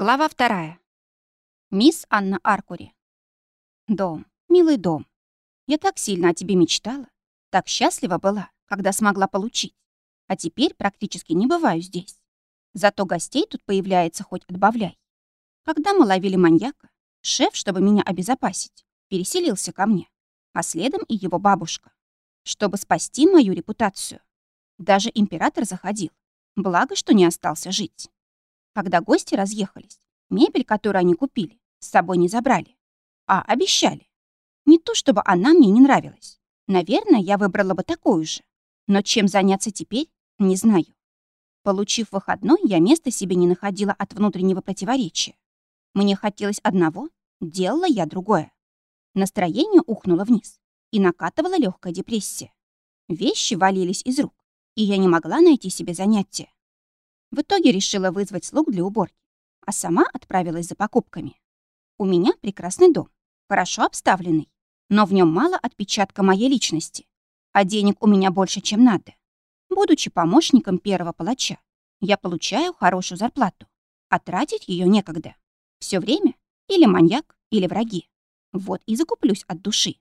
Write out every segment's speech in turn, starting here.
Глава вторая. Мисс Анна Аркури. Дом, милый дом. Я так сильно о тебе мечтала, так счастлива была, когда смогла получить. А теперь практически не бываю здесь. Зато гостей тут появляется хоть отбавляй. Когда мы ловили маньяка, шеф, чтобы меня обезопасить, переселился ко мне, а следом и его бабушка, чтобы спасти мою репутацию. Даже император заходил, благо, что не остался жить. Когда гости разъехались, мебель, которую они купили, с собой не забрали, а обещали. Не то чтобы она мне не нравилась. Наверное, я выбрала бы такую же. Но чем заняться теперь, не знаю. Получив выходной, я места себе не находила от внутреннего противоречия. Мне хотелось одного, делала я другое. Настроение ухнуло вниз, и накатывала легкая депрессия. Вещи валились из рук, и я не могла найти себе занятия. В итоге решила вызвать слуг для уборки, а сама отправилась за покупками. У меня прекрасный дом, хорошо обставленный, но в нем мало отпечатка моей личности, а денег у меня больше, чем надо. Будучи помощником первого палача, я получаю хорошую зарплату, а тратить ее некогда. Все время или маньяк, или враги. Вот и закуплюсь от души.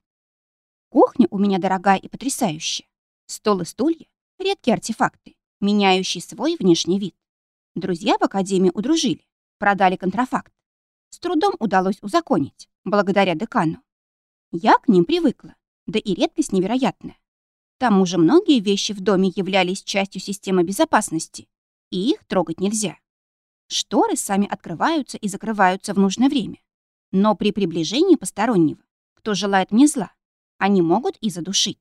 Кухня у меня дорогая и потрясающая. Стол и стулья — редкие артефакты, меняющий свой внешний вид. Друзья в академии удружили, продали контрафакт. С трудом удалось узаконить, благодаря декану. Я к ним привыкла, да и редкость невероятная. К тому же многие вещи в доме являлись частью системы безопасности, и их трогать нельзя. Шторы сами открываются и закрываются в нужное время. Но при приближении постороннего, кто желает мне зла, они могут и задушить.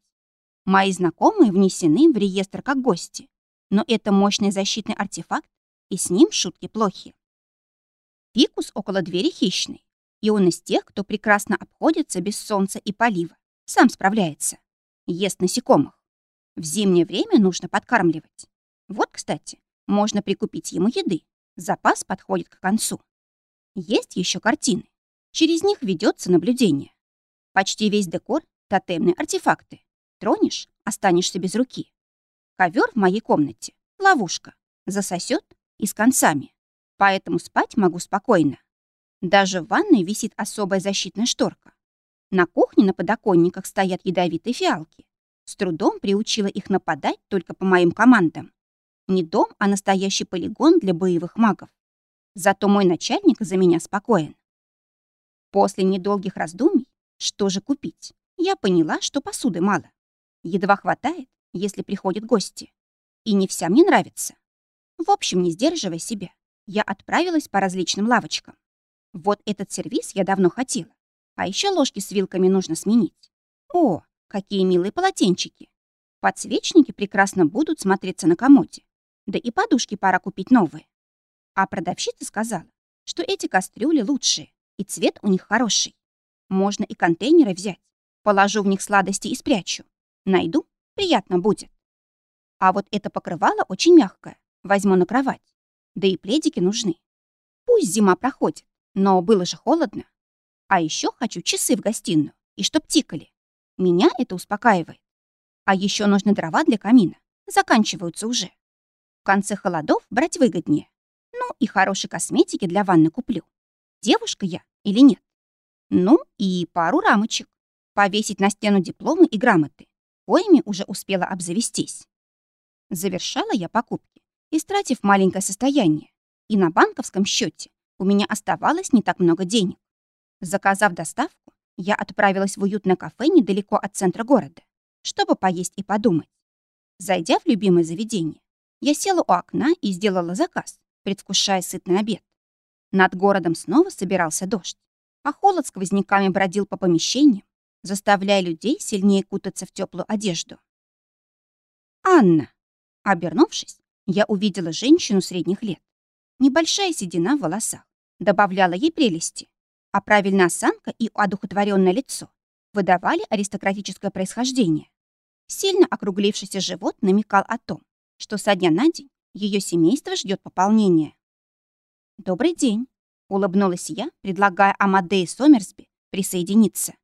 Мои знакомые внесены в реестр как гости, но это мощный защитный артефакт, и с ним шутки плохи. Фикус около двери хищный, и он из тех, кто прекрасно обходится без солнца и полива, сам справляется. Ест насекомых. В зимнее время нужно подкармливать. Вот, кстати, можно прикупить ему еды. Запас подходит к концу. Есть еще картины. Через них ведется наблюдение. Почти весь декор — тотемные артефакты. Тронешь — останешься без руки. Ковер в моей комнате — ловушка. Засосет и с концами. Поэтому спать могу спокойно. Даже в ванной висит особая защитная шторка. На кухне на подоконниках стоят ядовитые фиалки. С трудом приучила их нападать только по моим командам. Не дом, а настоящий полигон для боевых магов. Зато мой начальник за меня спокоен. После недолгих раздумий, что же купить, я поняла, что посуды мало. Едва хватает, если приходят гости. И не вся мне нравится. В общем, не сдерживая себя, я отправилась по различным лавочкам. Вот этот сервиз я давно хотела. А еще ложки с вилками нужно сменить. О, какие милые полотенчики. Подсвечники прекрасно будут смотреться на комоде. Да и подушки пора купить новые. А продавщица сказала, что эти кастрюли лучшие, и цвет у них хороший. Можно и контейнеры взять. Положу в них сладости и спрячу. Найду, приятно будет. А вот это покрывало очень мягкое. Возьму на кровать. Да и пледики нужны. Пусть зима проходит, но было же холодно. А еще хочу часы в гостиную, и чтоб тикали. Меня это успокаивает. А еще нужны дрова для камина. Заканчиваются уже. В конце холодов брать выгоднее. Ну и хорошей косметики для ванны куплю. Девушка я или нет? Ну и пару рамочек. Повесить на стену дипломы и грамоты. Коими уже успела обзавестись. Завершала я покупки, истратив маленькое состояние. И на банковском счете у меня оставалось не так много денег. Заказав доставку, я отправилась в уютное кафе недалеко от центра города, чтобы поесть и подумать. Зайдя в любимое заведение, я села у окна и сделала заказ, предвкушая сытный обед. Над городом снова собирался дождь, а холод сквозняками бродил по помещениям, заставляя людей сильнее кутаться в теплую одежду. «Анна!» Обернувшись, я увидела женщину средних лет. Небольшая седина в волосах добавляла ей прелести, а правильная осанка и одухотворенное лицо выдавали аристократическое происхождение. Сильно округлившийся живот намекал о том, что со дня на день ее семейство ждет пополнения. «Добрый день», — улыбнулась я, предлагая Амадее Сомерсби присоединиться.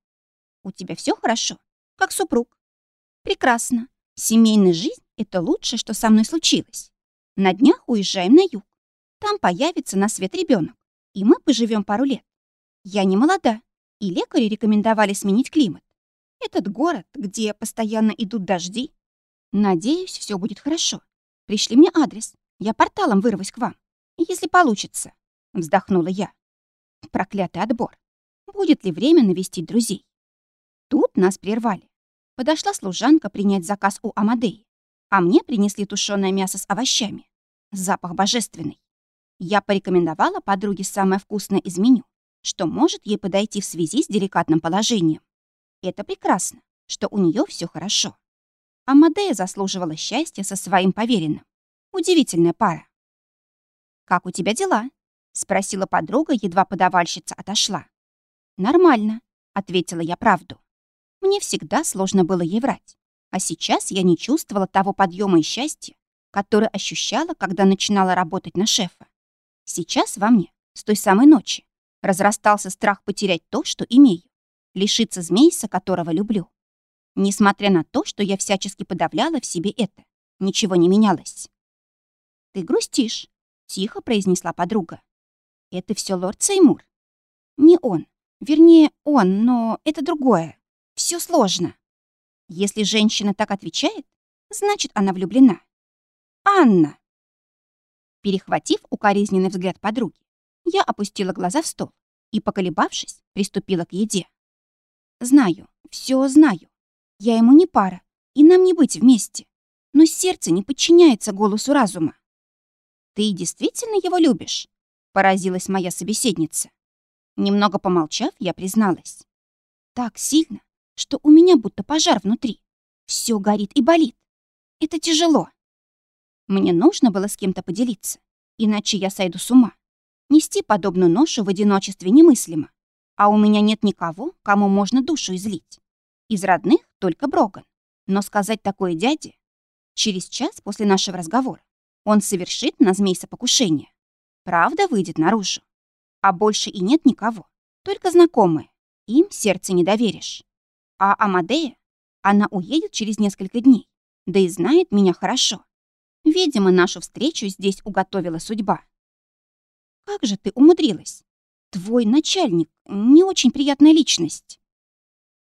У тебя все хорошо? Как супруг? Прекрасно. Семейная жизнь — это лучшее, что со мной случилось. На днях уезжаем на юг. Там появится на свет ребенок. и мы поживем пару лет. Я не молода, и лекари рекомендовали сменить климат. Этот город, где постоянно идут дожди. Надеюсь, все будет хорошо. Пришли мне адрес. Я порталом вырвусь к вам. Если получится. Вздохнула я. Проклятый отбор. Будет ли время навестить друзей? Тут нас прервали. Подошла служанка принять заказ у Амадеи, а мне принесли тушеное мясо с овощами. Запах божественный. Я порекомендовала подруге самое вкусное из меню, что может ей подойти в связи с деликатным положением. Это прекрасно, что у нее все хорошо. Амадея заслуживала счастья со своим поверенным. Удивительная пара. «Как у тебя дела?» — спросила подруга, едва подавальщица отошла. «Нормально», — ответила я правду. Мне всегда сложно было ей врать, а сейчас я не чувствовала того подъема и счастья, которое ощущала, когда начинала работать на шефа. Сейчас во мне, с той самой ночи, разрастался страх потерять то, что имею, лишиться змейса, которого люблю. Несмотря на то, что я всячески подавляла в себе это, ничего не менялось. «Ты грустишь», — тихо произнесла подруга. «Это все лорд Сеймур». «Не он. Вернее, он, но это другое. Все сложно». Если женщина так отвечает, значит, она влюблена. «Анна!» Перехватив укоризненный взгляд подруги, я опустила глаза в стол и, поколебавшись, приступила к еде. Знаю, все знаю. Я ему не пара, и нам не быть вместе. Но сердце не подчиняется голосу разума. «Ты действительно его любишь?» — поразилась моя собеседница. Немного помолчав, я призналась. «Так сильно, что у меня будто пожар внутри. Все горит и болит. Это тяжело. Мне нужно было с кем-то поделиться, иначе я сойду с ума. Нести подобную ношу в одиночестве немыслимо. А у меня нет никого, кому можно душу излить. Из родных только Броган. Но сказать такое дяде... Через час после нашего разговора он совершит на змейса покушение. Правда выйдет наружу. А больше и нет никого, только знакомые. Им сердце не доверишь. А Амадея, она уедет через несколько дней, да и знает меня хорошо. Видимо, нашу встречу здесь уготовила судьба. Как же ты умудрилась? Твой начальник — не очень приятная личность.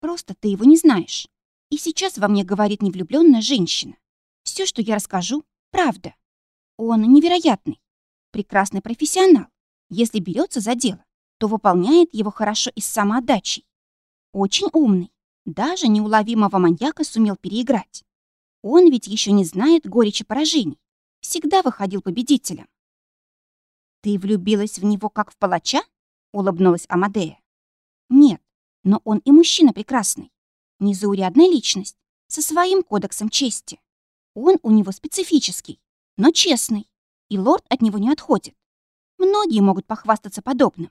Просто ты его не знаешь. И сейчас во мне говорит невлюбленная женщина. Все, что я расскажу, правда. Он невероятный, прекрасный профессионал. Если берется за дело, то выполняет его хорошо и с самоотдачей. Очень умный. Даже неуловимого маньяка сумел переиграть. Он ведь еще не знает горечи поражений. Всегда выходил победителем. «Ты влюбилась в него как в палача?» — улыбнулась Амадея. «Нет, но он и мужчина прекрасный. Незаурядная личность, со своим кодексом чести. Он у него специфический, но честный, и лорд от него не отходит. Многие могут похвастаться подобным.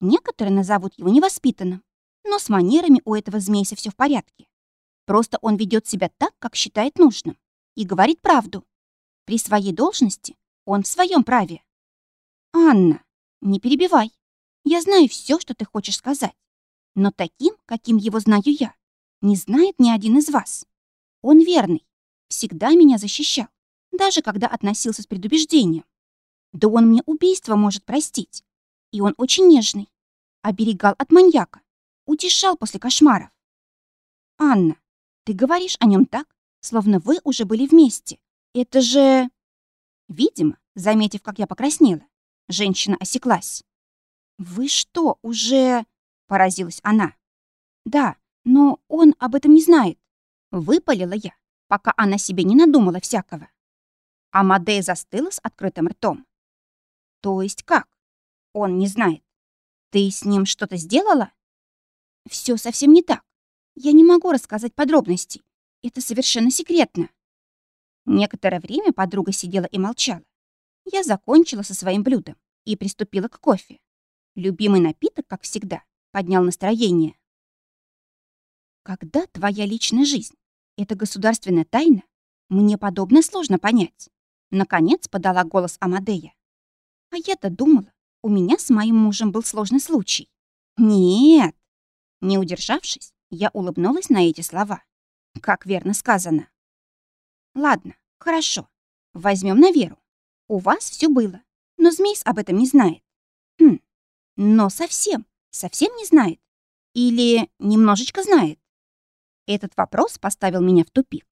Некоторые назовут его невоспитанным, но с манерами у этого змейса все в порядке. Просто он ведет себя так, как считает нужным, и говорит правду. При своей должности он в своем праве. Анна, не перебивай. Я знаю все, что ты хочешь сказать. Но таким, каким его знаю я, не знает ни один из вас. Он верный, всегда меня защищал, даже когда относился с предубеждением. Да он мне убийство может простить. И он очень нежный. Оберегал от маньяка. Утешал после кошмаров. Анна, ты говоришь о нем так, словно вы уже были вместе. Это же...» Видимо, заметив, как я покраснела, женщина осеклась. «Вы что, уже...» — поразилась она. «Да, но он об этом не знает». Выпалила я, пока она себе не надумала всякого. Амадея застыла с открытым ртом. «То есть как? Он не знает. Ты с ним что-то сделала?» Все совсем не так. Я не могу рассказать подробностей. Это совершенно секретно. Некоторое время подруга сидела и молчала. Я закончила со своим блюдом и приступила к кофе. Любимый напиток, как всегда, поднял настроение. Когда твоя личная жизнь — это государственная тайна, мне подобное сложно понять. Наконец подала голос Амадея. А я-то думала, у меня с моим мужем был сложный случай. Нет. Не удержавшись, я улыбнулась на эти слова. Как верно сказано. Ладно, хорошо. Возьмем на веру. У вас все было, но Змейс об этом не знает. Хм, Но совсем, совсем не знает? Или немножечко знает? Этот вопрос поставил меня в тупик.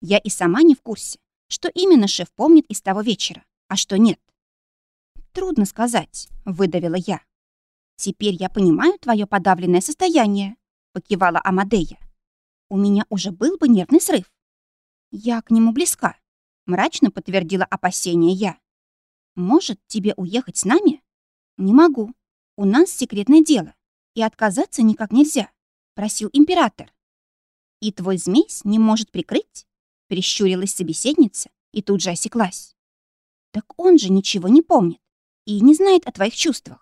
Я и сама не в курсе, что именно шеф помнит из того вечера, а что нет. «Трудно сказать», — выдавила я. «Теперь я понимаю твое подавленное состояние», — покивала Амадея. «У меня уже был бы нервный срыв». «Я к нему близка», — мрачно подтвердила опасение я. «Может, тебе уехать с нами?» «Не могу. У нас секретное дело, и отказаться никак нельзя», — просил император. «И твой змей не может прикрыть?» — прищурилась собеседница и тут же осеклась. «Так он же ничего не помнит и не знает о твоих чувствах.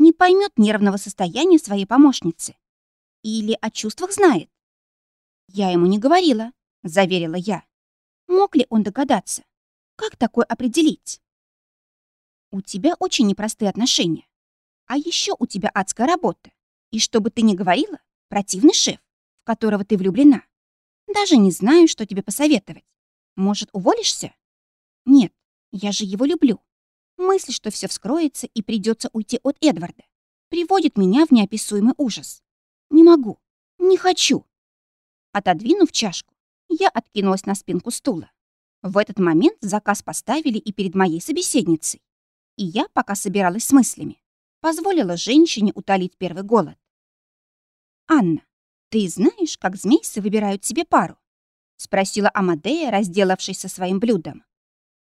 Не поймет нервного состояния своей помощницы. Или о чувствах знает. Я ему не говорила, заверила я. Мог ли он догадаться? Как такое определить? У тебя очень непростые отношения. А еще у тебя адская работа. И что бы ты ни говорила, противный шеф, в которого ты влюблена. Даже не знаю, что тебе посоветовать. Может, уволишься? Нет, я же его люблю. Мысль, что все вскроется и придется уйти от Эдварда, приводит меня в неописуемый ужас. Не могу, не хочу. Отодвинув чашку, я откинулась на спинку стула. В этот момент заказ поставили и перед моей собеседницей. И я, пока собиралась с мыслями, позволила женщине утолить первый голод. «Анна, ты знаешь, как змейсы выбирают себе пару?» — спросила Амадея, разделавшись со своим блюдом.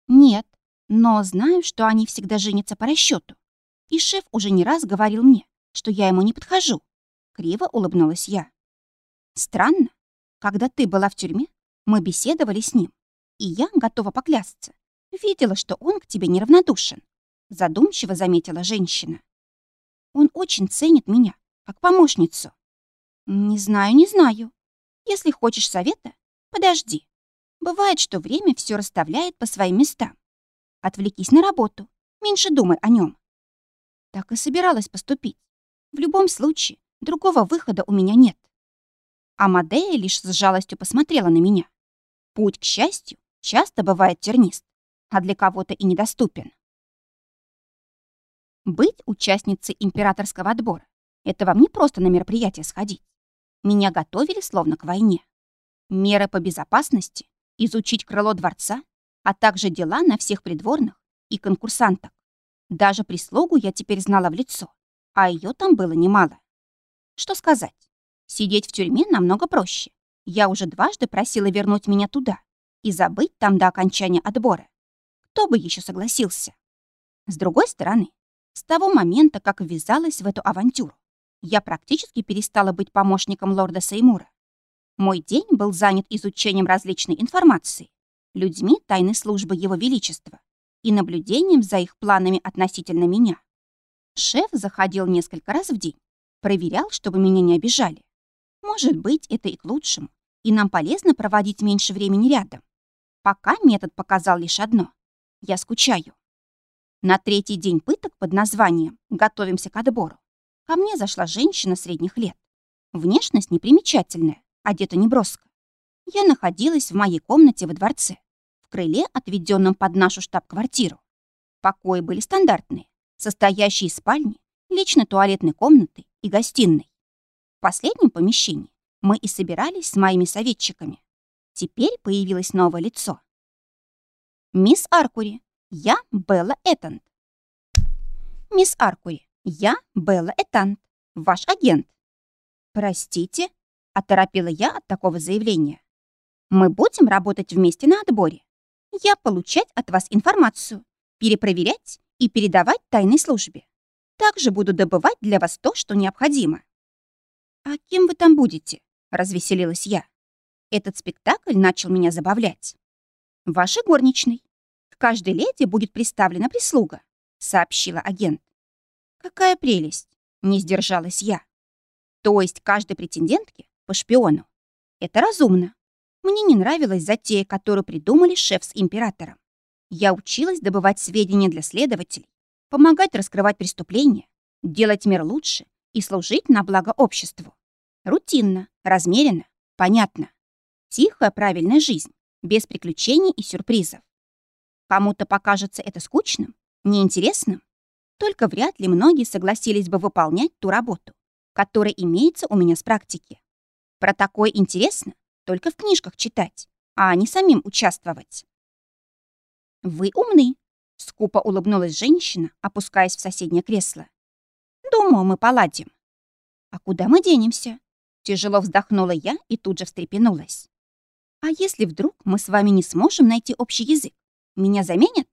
«Нет, но знаю, что они всегда женятся по расчету. И шеф уже не раз говорил мне, что я ему не подхожу. Криво улыбнулась я. Странно. Когда ты была в тюрьме, мы беседовали с ним, и я, готова поклясться, видела, что он к тебе неравнодушен. Задумчиво заметила женщина. Он очень ценит меня, как помощницу. Не знаю, не знаю. Если хочешь совета, подожди. Бывает, что время все расставляет по своим местам. Отвлекись на работу. Меньше думай о нем. Так и собиралась поступить. В любом случае, другого выхода у меня нет. Амадея лишь с жалостью посмотрела на меня. Путь к счастью часто бывает тернист, а для кого-то и недоступен. Быть участницей императорского отбора — это вам не просто на мероприятие сходить. Меня готовили словно к войне. Меры по безопасности, изучить крыло дворца, а также дела на всех придворных и конкурсанток. Даже прислугу я теперь знала в лицо, а ее там было немало. Что сказать? Сидеть в тюрьме намного проще. Я уже дважды просила вернуть меня туда и забыть там до окончания отбора. Кто бы еще согласился? С другой стороны, с того момента, как ввязалась в эту авантюру, я практически перестала быть помощником лорда Сеймура. Мой день был занят изучением различной информации, людьми тайной службы Его Величества и наблюдением за их планами относительно меня. Шеф заходил несколько раз в день, проверял, чтобы меня не обижали. Может быть, это и к лучшему, и нам полезно проводить меньше времени рядом. Пока метод показал лишь одно — я скучаю. На третий день пыток под названием «Готовимся к отбору» ко мне зашла женщина средних лет. Внешность непримечательная, одета неброско я находилась в моей комнате во дворце, в крыле, отведенном под нашу штаб-квартиру. Покои были стандартные, состоящие из спальни, личной туалетной комнаты и гостиной. В последнем помещении мы и собирались с моими советчиками. Теперь появилось новое лицо. «Мисс Аркури, я Белла Этант». «Мисс Аркури, я Белла Этант, ваш агент». «Простите», — оторопела я от такого заявления. Мы будем работать вместе на отборе. Я получать от вас информацию, перепроверять и передавать тайной службе. Также буду добывать для вас то, что необходимо. А кем вы там будете? Развеселилась я. Этот спектакль начал меня забавлять. Ваши горничный. К каждой леди будет представлена прислуга, сообщила агент. Какая прелесть! Не сдержалась я. То есть каждой претендентке по шпиону. Это разумно. Мне не нравилась затея, которую придумали шеф с императором. Я училась добывать сведения для следователей, помогать раскрывать преступления, делать мир лучше и служить на благо обществу. Рутинно, размеренно, понятно. Тихая, правильная жизнь, без приключений и сюрпризов. Кому-то покажется это скучным, неинтересным. Только вряд ли многие согласились бы выполнять ту работу, которая имеется у меня с практики. Про такое интересно только в книжках читать, а не самим участвовать. «Вы умны», — скупо улыбнулась женщина, опускаясь в соседнее кресло. «Думаю, мы поладим». «А куда мы денемся?» Тяжело вздохнула я и тут же встрепенулась. «А если вдруг мы с вами не сможем найти общий язык? Меня заменят?»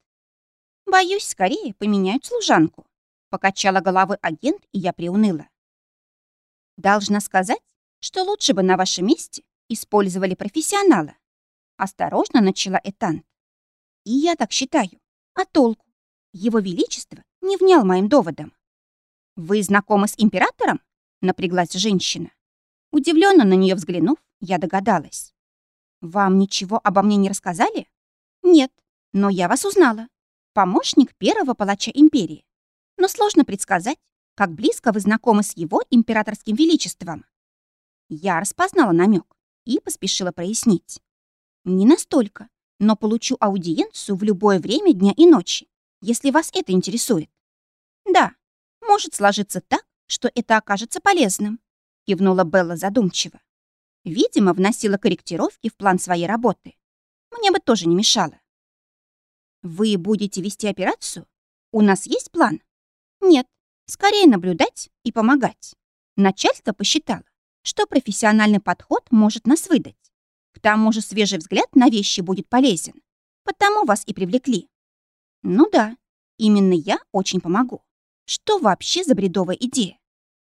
«Боюсь, скорее поменяют служанку», — покачала головой агент, и я приуныла. «Должна сказать, что лучше бы на вашем месте использовали профессионала», — осторожно начала Этант. «И я так считаю. А толку? Его Величество не внял моим доводам». «Вы знакомы с императором?» — напряглась женщина. Удивленно на нее взглянув, я догадалась. «Вам ничего обо мне не рассказали?» «Нет, но я вас узнала. Помощник первого палача империи. Но сложно предсказать, как близко вы знакомы с его императорским величеством». Я распознала намек и поспешила прояснить. «Не настолько, но получу аудиенцию в любое время дня и ночи, если вас это интересует». «Да, может сложиться так, что это окажется полезным», кивнула Белла задумчиво. Видимо, вносила корректировки в план своей работы. Мне бы тоже не мешало. Вы будете вести операцию? У нас есть план? Нет, скорее наблюдать и помогать. Начальство посчитало, что профессиональный подход может нас выдать. К тому же свежий взгляд на вещи будет полезен. Потому вас и привлекли. Ну да, именно я очень помогу. Что вообще за бредовая идея?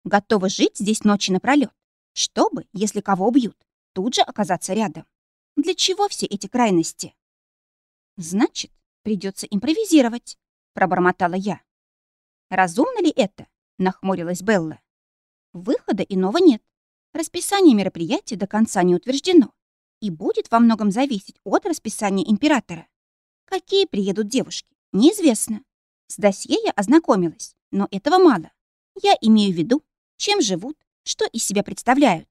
Готова жить здесь ночи напролёт, чтобы, если кого убьют, тут же оказаться рядом. Для чего все эти крайности? Значит, придется импровизировать, пробормотала я. Разумно ли это? нахмурилась Белла. Выхода иного нет. Расписание мероприятия до конца не утверждено и будет во многом зависеть от расписания императора. Какие приедут девушки, неизвестно. С досье я ознакомилась, но этого мало. Я имею в виду чем живут, что из себя представляют.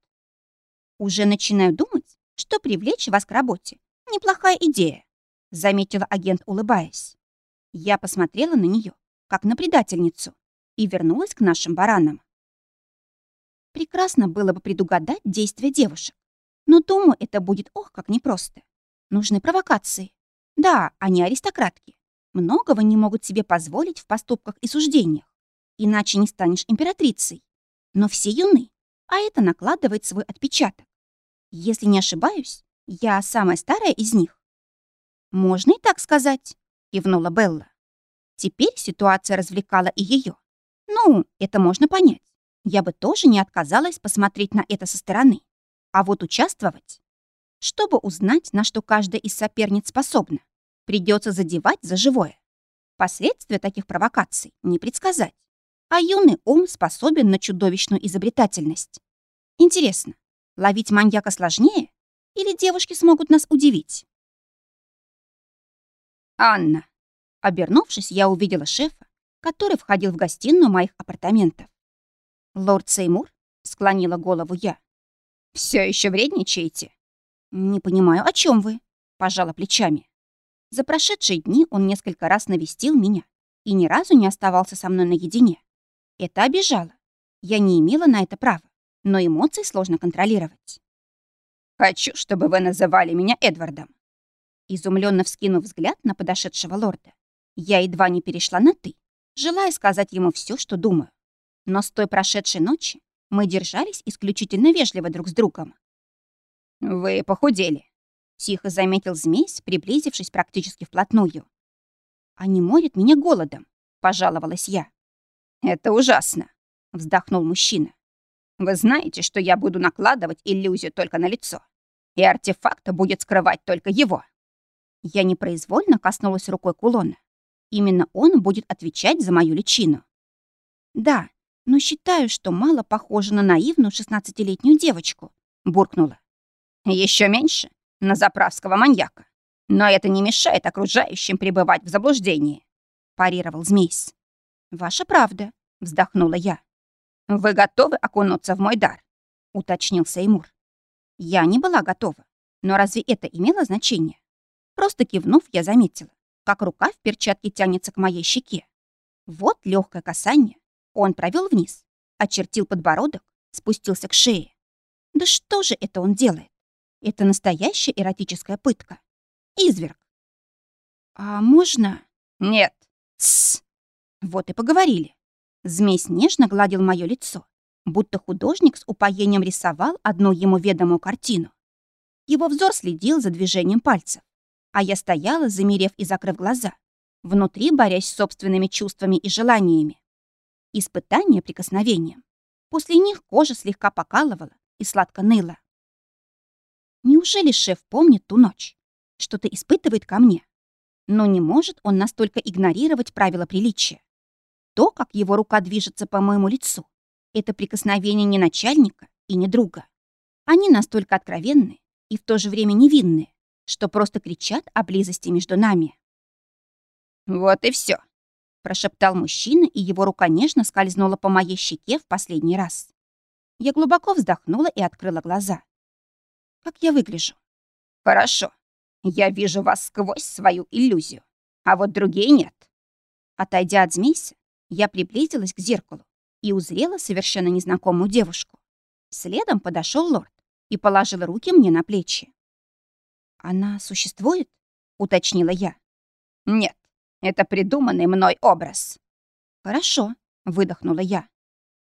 Уже начинаю думать, что привлечь вас к работе — неплохая идея, заметила агент, улыбаясь. Я посмотрела на нее, как на предательницу, и вернулась к нашим баранам. Прекрасно было бы предугадать действия девушек, но думаю, это будет ох, как непросто. Нужны провокации. Да, они аристократки. Многого не могут себе позволить в поступках и суждениях. Иначе не станешь императрицей. Но все юны, а это накладывает свой отпечаток. Если не ошибаюсь, я самая старая из них. «Можно и так сказать», — кивнула Белла. Теперь ситуация развлекала и ее. Ну, это можно понять. Я бы тоже не отказалась посмотреть на это со стороны. А вот участвовать... Чтобы узнать, на что каждая из соперниц способна, придется задевать за живое. Последствия таких провокаций не предсказать а юный ум способен на чудовищную изобретательность. Интересно, ловить маньяка сложнее? Или девушки смогут нас удивить? Анна. Обернувшись, я увидела шефа, который входил в гостиную моих апартаментов. «Лорд Сеймур?» — склонила голову я. Все еще вредничаете?» «Не понимаю, о чем вы?» — пожала плечами. За прошедшие дни он несколько раз навестил меня и ни разу не оставался со мной наедине. Это обижало. Я не имела на это права, но эмоции сложно контролировать. «Хочу, чтобы вы называли меня Эдвардом». Изумленно вскинув взгляд на подошедшего лорда, я едва не перешла на «ты», желая сказать ему все, что думаю. Но с той прошедшей ночи мы держались исключительно вежливо друг с другом. «Вы похудели», — тихо заметил змей, приблизившись практически вплотную. «Они морят меня голодом», — пожаловалась я. «Это ужасно», — вздохнул мужчина. «Вы знаете, что я буду накладывать иллюзию только на лицо, и артефакт будет скрывать только его». Я непроизвольно коснулась рукой кулона. Именно он будет отвечать за мою личину. «Да, но считаю, что мало похоже на наивную шестнадцатилетнюю девочку», — буркнула. Еще меньше — на заправского маньяка. Но это не мешает окружающим пребывать в заблуждении», — парировал Змейс. «Ваша правда», — вздохнула я. «Вы готовы окунуться в мой дар?» — уточнил Сеймур. Я не была готова, но разве это имело значение? Просто кивнув, я заметила, как рука в перчатке тянется к моей щеке. Вот легкое касание. Он провел вниз, очертил подбородок, спустился к шее. Да что же это он делает? Это настоящая эротическая пытка. Изверг. А можно? Нет. Тссс. Вот и поговорили. Змей нежно гладил мое лицо, будто художник с упоением рисовал одну ему ведомую картину. Его взор следил за движением пальцев, а я стояла, замерев и закрыв глаза, внутри борясь с собственными чувствами и желаниями. Испытание прикосновением. После них кожа слегка покалывала и сладко ныла. Неужели шеф помнит ту ночь? Что-то испытывает ко мне? Но не может он настолько игнорировать правила приличия. То, как его рука движется по моему лицу, это прикосновение не начальника и не друга. Они настолько откровенны и в то же время невинные, что просто кричат о близости между нами. «Вот и все, прошептал мужчина, и его рука нежно скользнула по моей щеке в последний раз. Я глубоко вздохнула и открыла глаза. «Как я выгляжу?» «Хорошо. Я вижу вас сквозь свою иллюзию, а вот другие нет». Отойдя от змейся, я приблизилась к зеркалу и узрела совершенно незнакомую девушку. Следом подошел лорд и положил руки мне на плечи. «Она существует?» — уточнила я. «Нет, это придуманный мной образ». «Хорошо», — выдохнула я.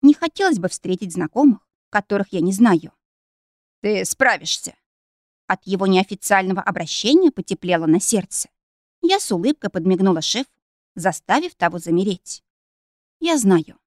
«Не хотелось бы встретить знакомых, которых я не знаю». «Ты справишься». От его неофициального обращения потеплело на сердце. Я с улыбкой подмигнула шефу, заставив того замереть. Я знаю.